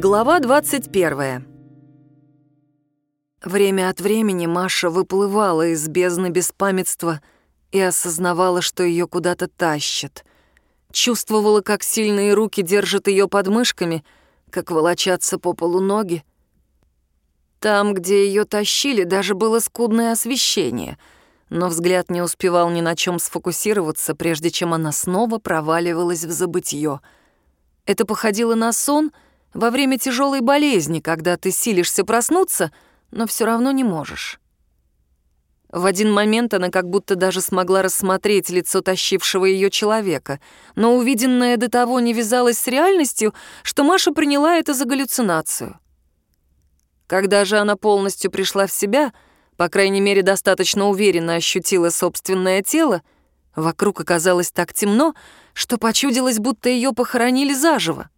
Глава 21. Время от времени Маша выплывала из бездны беспамятства и осознавала, что ее куда-то тащат. Чувствовала, как сильные руки держат ее под мышками, как волочатся по полу ноги. Там, где ее тащили, даже было скудное освещение, но взгляд не успевал ни на чем сфокусироваться, прежде чем она снова проваливалась в забытье. Это походило на сон — во время тяжелой болезни, когда ты силишься проснуться, но все равно не можешь. В один момент она как будто даже смогла рассмотреть лицо тащившего ее человека, но увиденное до того не вязалось с реальностью, что Маша приняла это за галлюцинацию. Когда же она полностью пришла в себя, по крайней мере, достаточно уверенно ощутила собственное тело, вокруг оказалось так темно, что почудилось, будто ее похоронили заживо.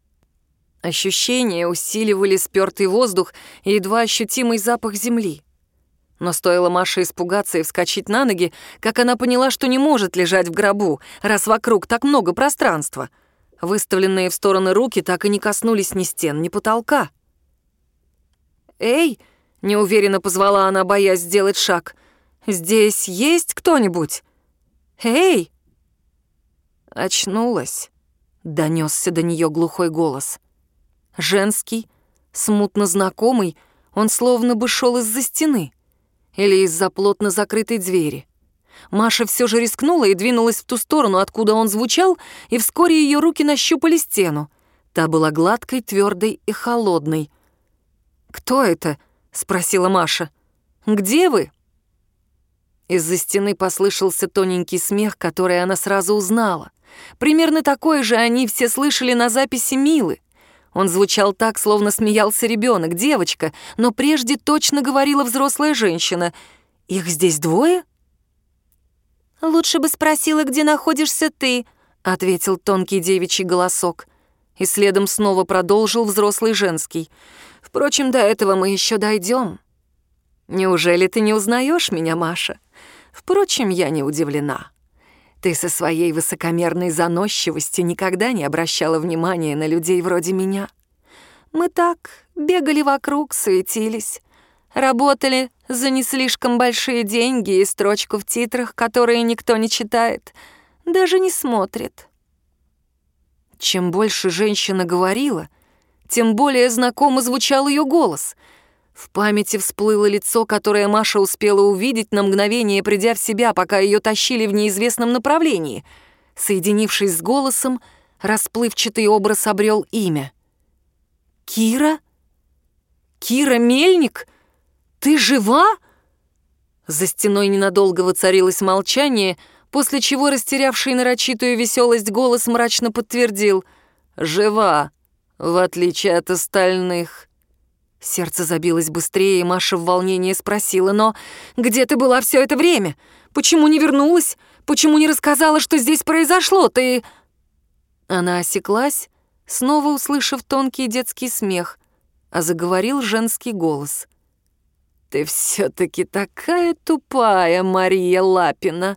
Ощущения усиливали спёртый воздух и едва ощутимый запах земли. Но стоило Маше испугаться и вскочить на ноги, как она поняла, что не может лежать в гробу, раз вокруг так много пространства. Выставленные в стороны руки так и не коснулись ни стен, ни потолка. «Эй!» — неуверенно позвала она, боясь сделать шаг. «Здесь есть кто-нибудь? Эй!» Очнулась. Донесся до нее глухой голос. Женский, смутно знакомый, он словно бы шел из-за стены или из-за плотно закрытой двери. Маша все же рискнула и двинулась в ту сторону, откуда он звучал, и вскоре ее руки нащупали стену. Та была гладкой, твердой и холодной. «Кто это?» — спросила Маша. «Где вы?» Из-за стены послышался тоненький смех, который она сразу узнала. Примерно такой же они все слышали на записи Милы. Он звучал так, словно смеялся ребенок, девочка, но прежде точно говорила взрослая женщина. «Их здесь двое?» «Лучше бы спросила, где находишься ты», — ответил тонкий девичий голосок. И следом снова продолжил взрослый женский. «Впрочем, до этого мы еще дойдем. Неужели ты не узнаешь меня, Маша? Впрочем, я не удивлена». Ты со своей высокомерной заносчивостью никогда не обращала внимания на людей вроде меня. Мы так бегали вокруг, суетились, работали за не слишком большие деньги и строчку в титрах, которые никто не читает, даже не смотрит. Чем больше женщина говорила, тем более знакомо звучал ее голос — в памяти всплыло лицо, которое Маша успела увидеть на мгновение, придя в себя, пока ее тащили в неизвестном направлении. Соединившись с голосом, расплывчатый образ обрел имя. «Кира? Кира Мельник? Ты жива?» За стеной ненадолго воцарилось молчание, после чего растерявший нарочитую веселость голос мрачно подтвердил «Жива, в отличие от остальных». Сердце забилось быстрее, и Маша в волнении спросила, «Но где ты была все это время? Почему не вернулась? Почему не рассказала, что здесь произошло? Ты...» Она осеклась, снова услышав тонкий детский смех, а заговорил женский голос. «Ты все-таки такая тупая, Мария Лапина.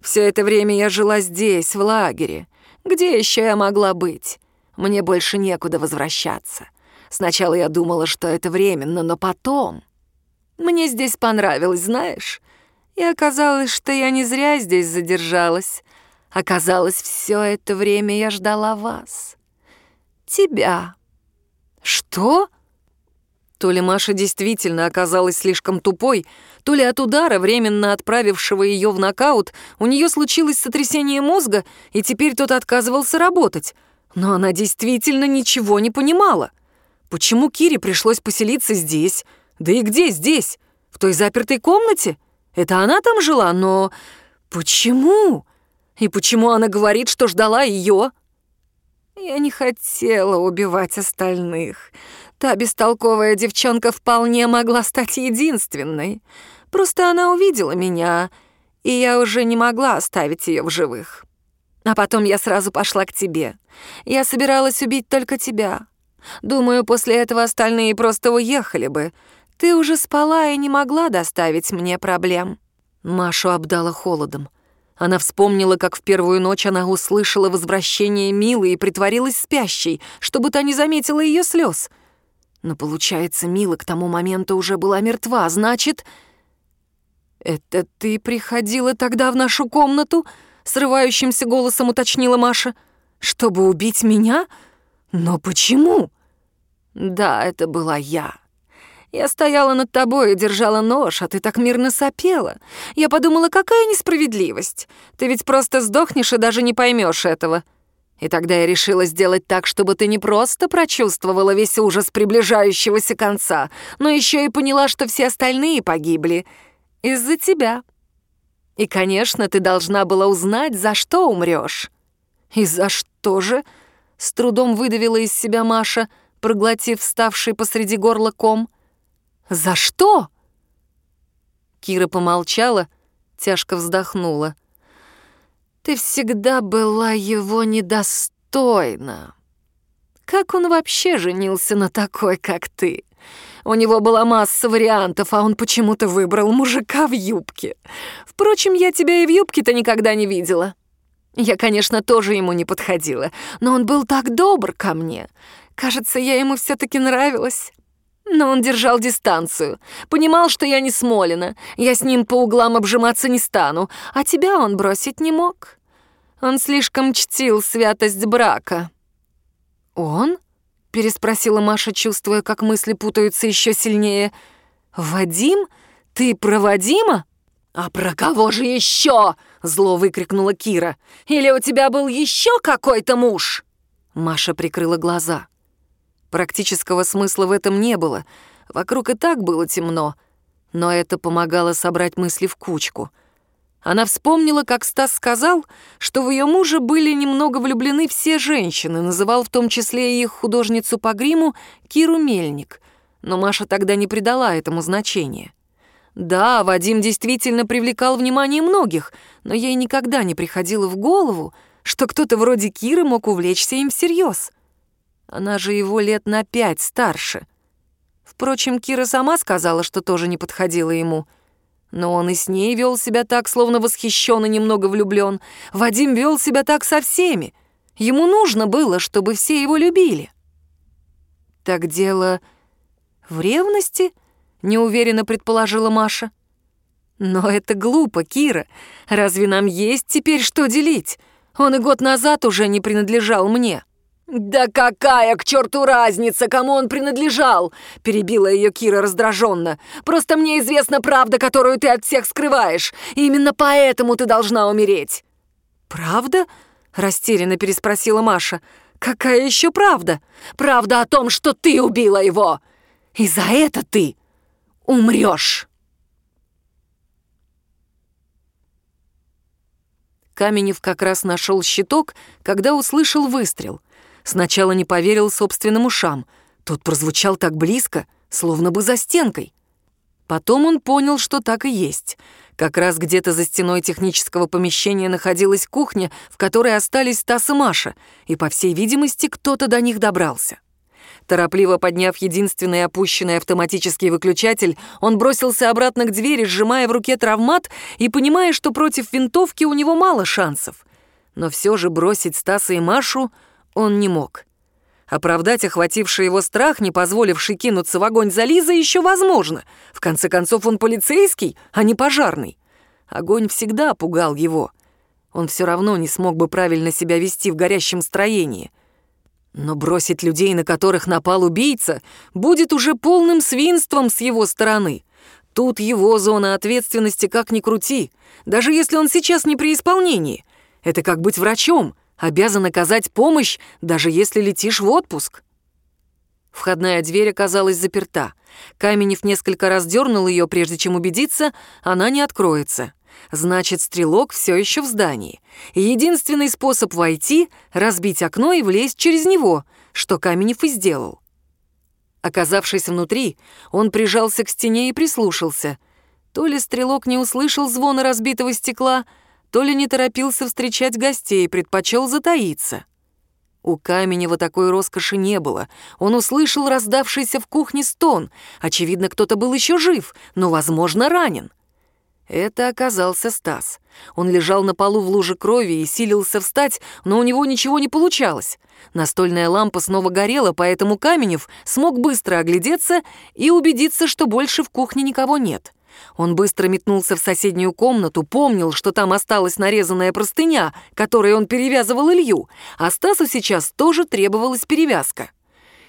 Все это время я жила здесь, в лагере. Где еще я могла быть? Мне больше некуда возвращаться. Сначала я думала, что это временно, но потом... Мне здесь понравилось, знаешь? И оказалось, что я не зря здесь задержалась. Оказалось, все это время я ждала вас. Тебя. Что? То ли Маша действительно оказалась слишком тупой, то ли от удара, временно отправившего ее в нокаут, у нее случилось сотрясение мозга, и теперь тот отказывался работать. Но она действительно ничего не понимала. Почему Кире пришлось поселиться здесь? Да и где здесь? В той запертой комнате? Это она там жила, но... Почему? И почему она говорит, что ждала ее? Я не хотела убивать остальных. Та бестолковая девчонка вполне могла стать единственной. Просто она увидела меня, и я уже не могла оставить ее в живых. А потом я сразу пошла к тебе. Я собиралась убить только тебя. Думаю, после этого остальные просто уехали бы. Ты уже спала и не могла доставить мне проблем». Машу обдала холодом. Она вспомнила, как в первую ночь она услышала возвращение Милы и притворилась спящей, чтобы та не заметила ее слез. Но получается, Мила к тому моменту уже была мертва, значит... «Это ты приходила тогда в нашу комнату?» — срывающимся голосом уточнила Маша. «Чтобы убить меня? Но почему?» «Да, это была я. Я стояла над тобой и держала нож, а ты так мирно сопела. Я подумала, какая несправедливость. Ты ведь просто сдохнешь и даже не поймешь этого. И тогда я решила сделать так, чтобы ты не просто прочувствовала весь ужас приближающегося конца, но еще и поняла, что все остальные погибли из-за тебя. И, конечно, ты должна была узнать, за что умрешь. И за что же? С трудом выдавила из себя Маша, проглотив вставший посреди горла ком. За что? Кира помолчала, тяжко вздохнула. Ты всегда была его недостойна. Как он вообще женился на такой, как ты? У него была масса вариантов, а он почему-то выбрал мужика в юбке. Впрочем, я тебя и в юбке-то никогда не видела. Я, конечно, тоже ему не подходила, но он был так добр ко мне. Кажется, я ему все таки нравилась. Но он держал дистанцию. Понимал, что я не Смолина. Я с ним по углам обжиматься не стану. А тебя он бросить не мог. Он слишком чтил святость брака. «Он?» — переспросила Маша, чувствуя, как мысли путаются еще сильнее. «Вадим? Ты про Вадима?» «А про кого же еще?» — зло выкрикнула Кира. «Или у тебя был еще какой-то муж?» Маша прикрыла глаза. Практического смысла в этом не было. Вокруг и так было темно. Но это помогало собрать мысли в кучку. Она вспомнила, как Стас сказал, что в ее мужа были немного влюблены все женщины, называл в том числе и их художницу по гриму Киру Мельник. Но Маша тогда не придала этому значения. Да, Вадим действительно привлекал внимание многих, но ей никогда не приходило в голову, что кто-то вроде Киры мог увлечься им всерьез. Она же его лет на пять старше. Впрочем, Кира сама сказала, что тоже не подходила ему. Но он и с ней вел себя так, словно восхищен и немного влюблен. Вадим вел себя так со всеми. Ему нужно было, чтобы все его любили. Так дело в ревности, неуверенно предположила Маша. Но это глупо, Кира. Разве нам есть теперь что делить? Он и год назад уже не принадлежал мне. «Да какая к черту разница, кому он принадлежал?» — перебила ее Кира раздраженно. «Просто мне известна правда, которую ты от всех скрываешь. И именно поэтому ты должна умереть». «Правда?» — растерянно переспросила Маша. «Какая еще правда?» «Правда о том, что ты убила его. И за это ты умрешь». Каменев как раз нашел щиток, когда услышал выстрел — Сначала не поверил собственным ушам. Тот прозвучал так близко, словно бы за стенкой. Потом он понял, что так и есть. Как раз где-то за стеной технического помещения находилась кухня, в которой остались Стас и Маша, и, по всей видимости, кто-то до них добрался. Торопливо подняв единственный опущенный автоматический выключатель, он бросился обратно к двери, сжимая в руке травмат и понимая, что против винтовки у него мало шансов. Но все же бросить Стаса и Машу он не мог. Оправдать охвативший его страх, не позволивший кинуться в огонь за Лизой, еще возможно. В конце концов, он полицейский, а не пожарный. Огонь всегда пугал его. Он все равно не смог бы правильно себя вести в горящем строении. Но бросить людей, на которых напал убийца, будет уже полным свинством с его стороны. Тут его зона ответственности как ни крути, даже если он сейчас не при исполнении. Это как быть врачом — обязан оказать помощь, даже если летишь в отпуск. Входная дверь оказалась заперта. Каменев несколько раз дернул ее, прежде чем убедиться, она не откроется. Значит, стрелок все еще в здании. И единственный способ войти — разбить окно и влезть через него, что Каменев и сделал. Оказавшись внутри, он прижался к стене и прислушался. То ли стрелок не услышал звона разбитого стекла, то ли не торопился встречать гостей, предпочел затаиться. У Каменева такой роскоши не было. Он услышал раздавшийся в кухне стон. Очевидно, кто-то был еще жив, но, возможно, ранен. Это оказался Стас. Он лежал на полу в луже крови и силился встать, но у него ничего не получалось. Настольная лампа снова горела, поэтому Каменев смог быстро оглядеться и убедиться, что больше в кухне никого нет. Он быстро метнулся в соседнюю комнату, помнил, что там осталась нарезанная простыня, которой он перевязывал Илью, а Стасу сейчас тоже требовалась перевязка.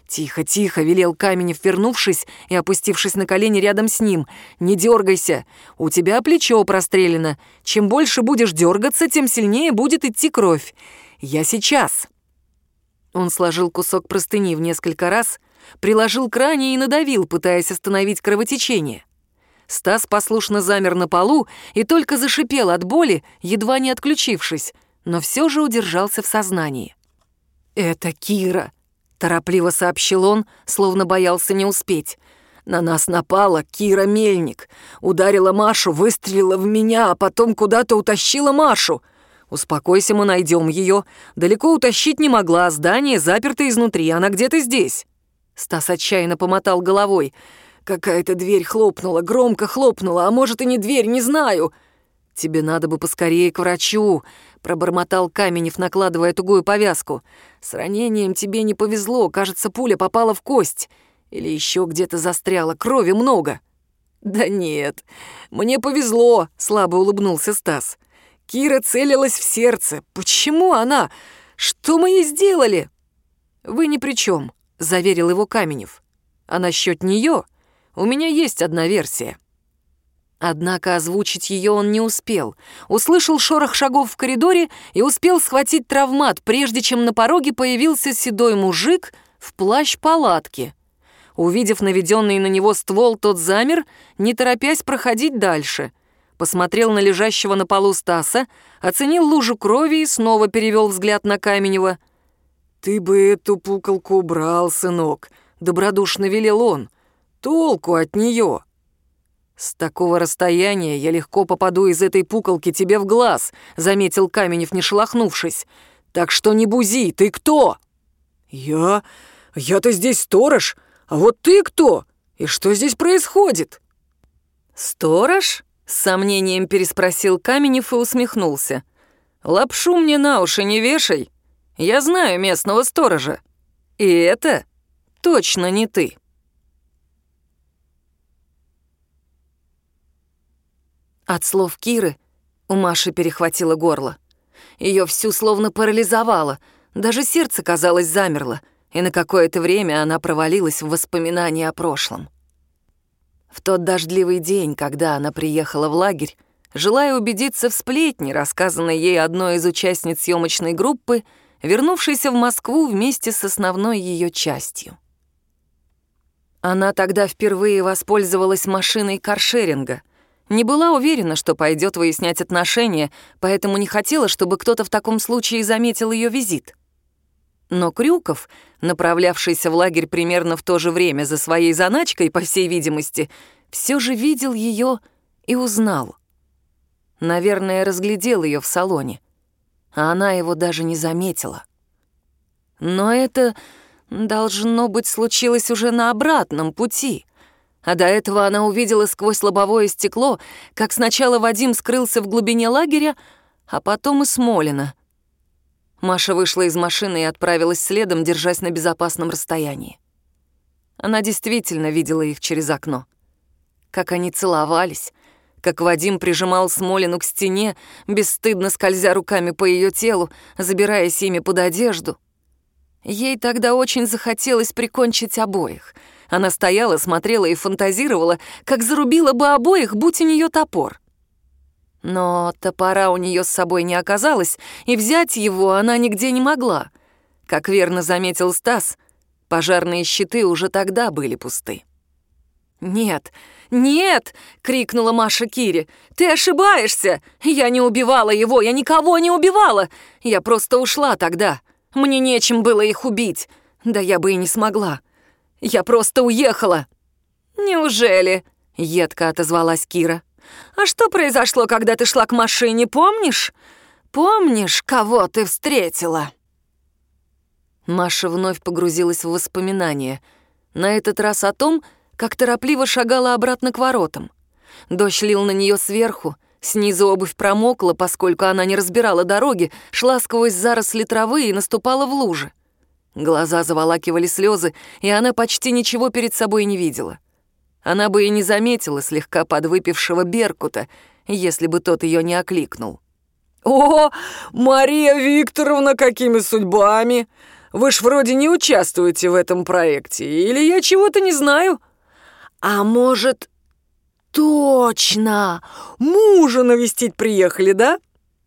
«Тихо, тихо», — велел Каменев, вернувшись и опустившись на колени рядом с ним. «Не дергайся, у тебя плечо прострелено. Чем больше будешь дергаться, тем сильнее будет идти кровь. Я сейчас». Он сложил кусок простыни в несколько раз, приложил к ране и надавил, пытаясь остановить кровотечение. Стас послушно замер на полу и только зашипел от боли, едва не отключившись, но все же удержался в сознании. «Это Кира», — торопливо сообщил он, словно боялся не успеть. «На нас напала Кира Мельник. Ударила Машу, выстрелила в меня, а потом куда-то утащила Машу. Успокойся, мы найдем ее. Далеко утащить не могла, здание заперто изнутри, она где-то здесь». Стас отчаянно помотал головой. Какая-то дверь хлопнула, громко хлопнула, а может и не дверь, не знаю. Тебе надо бы поскорее к врачу, пробормотал Каменев, накладывая тугую повязку. С ранением тебе не повезло, кажется, пуля попала в кость. Или еще где-то застряла, крови много. Да нет, мне повезло, слабо улыбнулся Стас. Кира целилась в сердце. Почему она? Что мы ей сделали? Вы ни при чем, заверил его Каменев. А насчет нее у меня есть одна версия». Однако озвучить ее он не успел. Услышал шорох шагов в коридоре и успел схватить травмат, прежде чем на пороге появился седой мужик в плащ палатки. Увидев наведенный на него ствол, тот замер, не торопясь проходить дальше. Посмотрел на лежащего на полу Стаса, оценил лужу крови и снова перевел взгляд на Каменева. «Ты бы эту пуколку убрал, сынок», — добродушно велел он. Толку от нее. С такого расстояния я легко попаду из этой пуколки тебе в глаз, заметил Каменев, не шелохнувшись. Так что не бузи, ты кто? Я? Я-то здесь сторож, а вот ты кто? И что здесь происходит? Сторож? С сомнением переспросил Каменев и усмехнулся. Лапшу мне на уши не вешай. Я знаю местного сторожа. И это точно не ты. От слов Киры у Маши перехватило горло. Ее всю словно парализовало, даже сердце, казалось, замерло, и на какое-то время она провалилась в воспоминания о прошлом. В тот дождливый день, когда она приехала в лагерь, желая убедиться в сплетне, рассказанной ей одной из участниц съемочной группы, вернувшейся в Москву вместе с основной ее частью. Она тогда впервые воспользовалась машиной каршеринга — не была уверена, что пойдет выяснять отношения, поэтому не хотела, чтобы кто-то в таком случае заметил ее визит. Но Крюков, направлявшийся в лагерь примерно в то же время за своей заначкой, по всей видимости, все же видел ее и узнал. Наверное, разглядел ее в салоне, а она его даже не заметила. Но это, должно быть, случилось уже на обратном пути — а до этого она увидела сквозь лобовое стекло, как сначала Вадим скрылся в глубине лагеря, а потом и Смолина. Маша вышла из машины и отправилась следом, держась на безопасном расстоянии. Она действительно видела их через окно. Как они целовались, как Вадим прижимал Смолину к стене, бесстыдно скользя руками по ее телу, забираясь ими под одежду. Ей тогда очень захотелось прикончить обоих — она стояла, смотрела и фантазировала, как зарубила бы обоих, будь у нее топор. Но топора у нее с собой не оказалось, и взять его она нигде не могла. Как верно заметил Стас, пожарные щиты уже тогда были пусты. «Нет, нет!» — крикнула Маша Кире. «Ты ошибаешься! Я не убивала его, я никого не убивала! Я просто ушла тогда. Мне нечем было их убить. Да я бы и не смогла. Я просто уехала!» «Неужели?» — едко отозвалась Кира. «А что произошло, когда ты шла к машине, помнишь? Помнишь, кого ты встретила?» Маша вновь погрузилась в воспоминания. На этот раз о том, как торопливо шагала обратно к воротам. Дождь лил на нее сверху, снизу обувь промокла, поскольку она не разбирала дороги, шла сквозь заросли травы и наступала в лужи. Глаза заволакивали слезы, и она почти ничего перед собой не видела. Она бы и не заметила слегка подвыпившего Беркута, если бы тот ее не окликнул. «О, Мария Викторовна, какими судьбами! Вы ж вроде не участвуете в этом проекте, или я чего-то не знаю? А может, точно, мужа навестить приехали, да?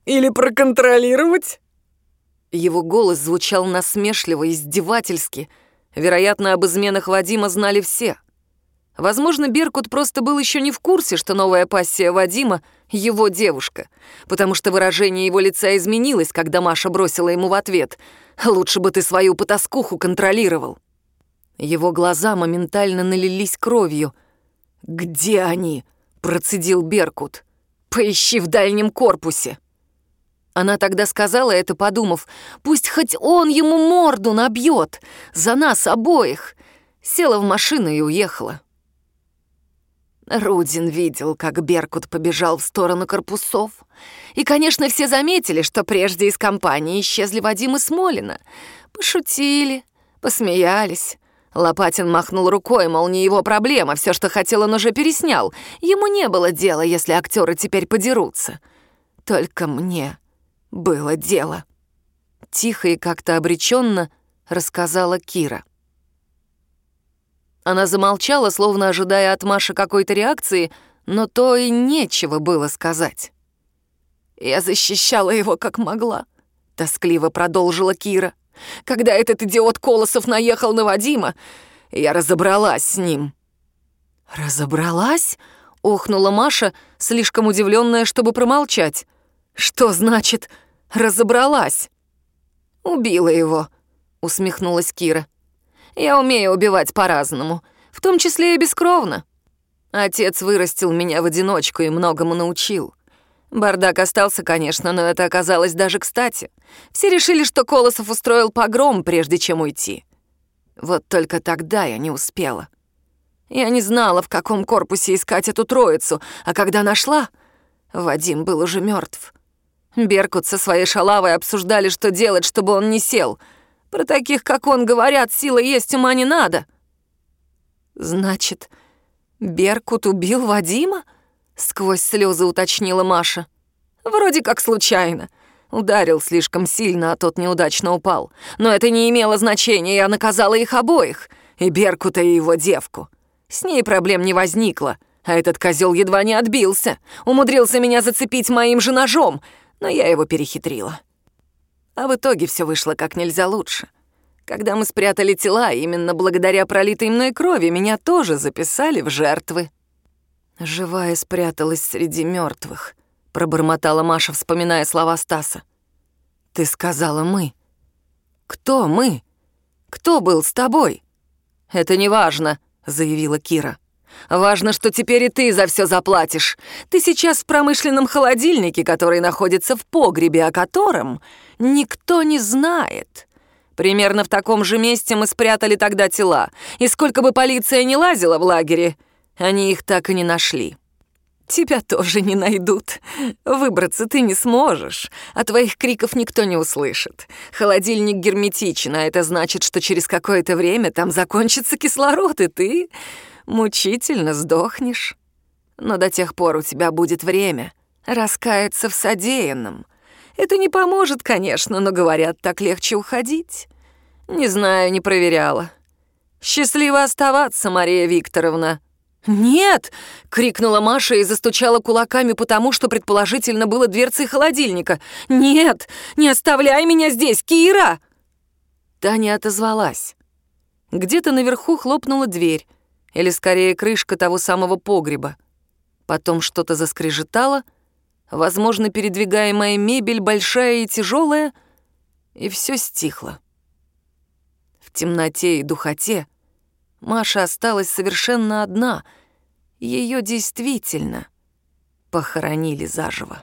Или проконтролировать?» Его голос звучал насмешливо, издевательски. Вероятно, об изменах Вадима знали все. Возможно, Беркут просто был еще не в курсе, что новая пассия Вадима — его девушка, потому что выражение его лица изменилось, когда Маша бросила ему в ответ «Лучше бы ты свою потаскуху контролировал». Его глаза моментально налились кровью. «Где они?» — процедил Беркут. «Поищи в дальнем корпусе». Она тогда сказала это, подумав, пусть хоть он ему морду набьет, за нас обоих. Села в машину и уехала. Рудин видел, как Беркут побежал в сторону корпусов. И, конечно, все заметили, что прежде из компании исчезли Вадим и Смолина. Пошутили, посмеялись. Лопатин махнул рукой, мол, не его проблема, все, что хотел, он уже переснял. Ему не было дела, если актеры теперь подерутся. Только мне было дело. Тихо и как-то обреченно рассказала Кира. Она замолчала, словно ожидая от Маши какой-то реакции, но то и нечего было сказать. «Я защищала его как могла», — тоскливо продолжила Кира. «Когда этот идиот Колосов наехал на Вадима, я разобралась с ним». «Разобралась?» — охнула Маша, слишком удивленная, чтобы промолчать. «Что значит «разобралась»?» «Убила его», — усмехнулась Кира. Я умею убивать по-разному, в том числе и бескровно. Отец вырастил меня в одиночку и многому научил. Бардак остался, конечно, но это оказалось даже кстати. Все решили, что Колосов устроил погром, прежде чем уйти. Вот только тогда я не успела. Я не знала, в каком корпусе искать эту троицу, а когда нашла, Вадим был уже мертв. Беркут со своей шалавой обсуждали, что делать, чтобы он не сел — про таких, как он, говорят, сила есть, ума не надо. Значит, Беркут убил Вадима? Сквозь слезы уточнила Маша. Вроде как случайно. Ударил слишком сильно, а тот неудачно упал. Но это не имело значения, я наказала их обоих. И Беркута, и его девку. С ней проблем не возникло. А этот козел едва не отбился. Умудрился меня зацепить моим же ножом, но я его перехитрила. А в итоге все вышло как нельзя лучше. Когда мы спрятали тела, именно благодаря пролитой мной крови меня тоже записали в жертвы. Живая спряталась среди мертвых, пробормотала Маша, вспоминая слова Стаса. Ты сказала мы. Кто мы? Кто был с тобой? Это не важно, заявила Кира. Важно, что теперь и ты за все заплатишь. Ты сейчас в промышленном холодильнике, который находится в погребе, о котором никто не знает. Примерно в таком же месте мы спрятали тогда тела, и сколько бы полиция ни лазила в лагере, они их так и не нашли. Тебя тоже не найдут. Выбраться ты не сможешь, а твоих криков никто не услышит. Холодильник герметичен, а это значит, что через какое-то время там закончится кислород, и ты мучительно сдохнешь. Но до тех пор у тебя будет время раскаяться в содеянном. Это не поможет, конечно, но, говорят, так легче уходить. Не знаю, не проверяла. Счастливо оставаться, Мария Викторовна. «Нет!» — крикнула Маша и застучала кулаками потому, что предположительно было дверцей холодильника. «Нет! Не оставляй меня здесь, Кира!» Таня отозвалась. Где-то наверху хлопнула дверь, или скорее крышка того самого погреба. Потом что-то заскрежетало, возможно, передвигаемая мебель большая и тяжелая, и все стихло. В темноте и духоте Маша осталась совершенно одна. Ее действительно похоронили заживо.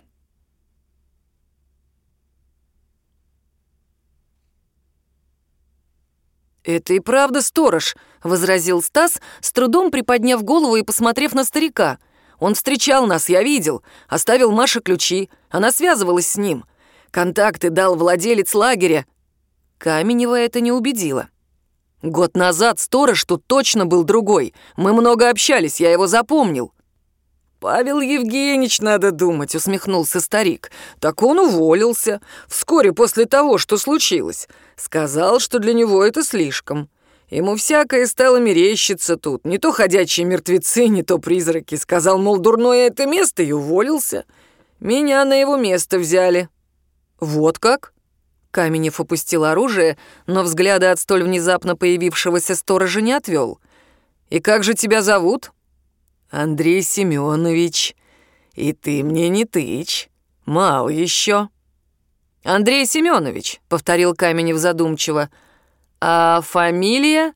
«Это и правда сторож», — возразил Стас, с трудом приподняв голову и посмотрев на старика. Он встречал нас, я видел. Оставил Маше ключи. Она связывалась с ним. Контакты дал владелец лагеря. Каменева это не убедило. Год назад сторож тут точно был другой. Мы много общались, я его запомнил. «Павел Евгеньевич, надо думать», — усмехнулся старик. «Так он уволился. Вскоре после того, что случилось. Сказал, что для него это слишком. Ему всякое стало мерещиться тут. Не то ходячие мертвецы, не то призраки. Сказал, мол, дурное это место, и уволился. Меня на его место взяли». «Вот как?» Каменев опустил оружие, но взгляда от столь внезапно появившегося сторожа не отвел. «И как же тебя зовут?» «Андрей Семенович. И ты мне не тычь. Мал еще». «Андрей Семенович», — повторил Каменев задумчиво. «А фамилия?»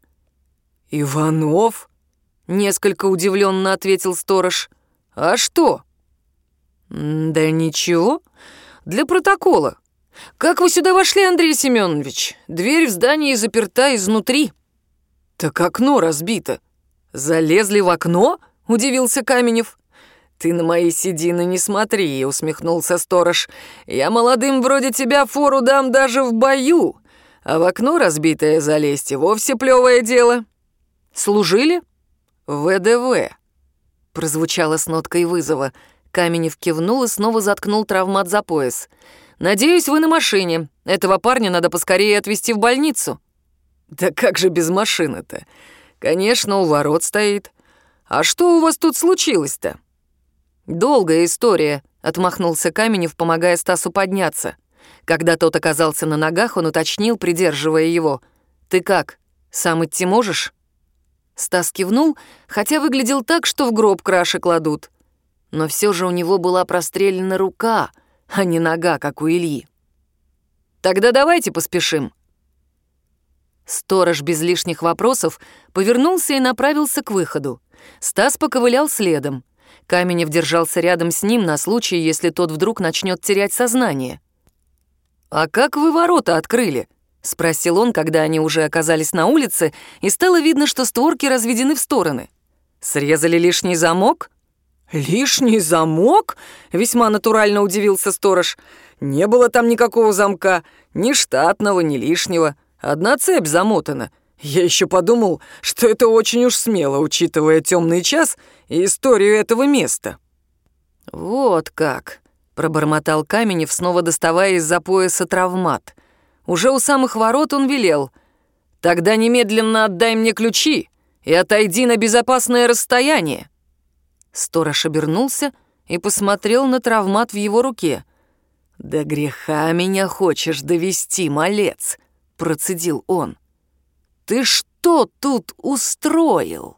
«Иванов», — несколько удивленно ответил сторож. «А что?» «Да ничего. Для протокола. «Как вы сюда вошли, Андрей Семенович? Дверь в здании заперта изнутри». «Так окно разбито. Залезли в окно?» — удивился Каменев. «Ты на мои седины не смотри», — усмехнулся сторож. «Я молодым вроде тебя фору дам даже в бою, а в окно разбитое залезть и вовсе плевое дело». «Служили?» «ВДВ», — прозвучало с ноткой вызова. Каменев кивнул и снова заткнул травмат за пояс. Надеюсь, вы на машине. Этого парня надо поскорее отвезти в больницу». «Да как же без машины-то? Конечно, у ворот стоит. А что у вас тут случилось-то?» «Долгая история», — отмахнулся Каменев, помогая Стасу подняться. Когда тот оказался на ногах, он уточнил, придерживая его. «Ты как, сам идти можешь?» Стас кивнул, хотя выглядел так, что в гроб краши кладут. Но все же у него была прострелена рука — а не нога, как у Ильи. Тогда давайте поспешим. Сторож без лишних вопросов повернулся и направился к выходу. Стас поковылял следом. Каменев держался рядом с ним на случай, если тот вдруг начнет терять сознание. «А как вы ворота открыли?» — спросил он, когда они уже оказались на улице, и стало видно, что створки разведены в стороны. «Срезали лишний замок?» «Лишний замок?» — весьма натурально удивился сторож. «Не было там никакого замка, ни штатного, ни лишнего. Одна цепь замотана. Я еще подумал, что это очень уж смело, учитывая темный час и историю этого места». «Вот как», — пробормотал Каменев, снова доставая из-за пояса травмат. Уже у самых ворот он велел. «Тогда немедленно отдай мне ключи и отойди на безопасное расстояние». Сторож обернулся и посмотрел на травмат в его руке. «До греха меня хочешь довести, малец!» — процедил он. «Ты что тут устроил?»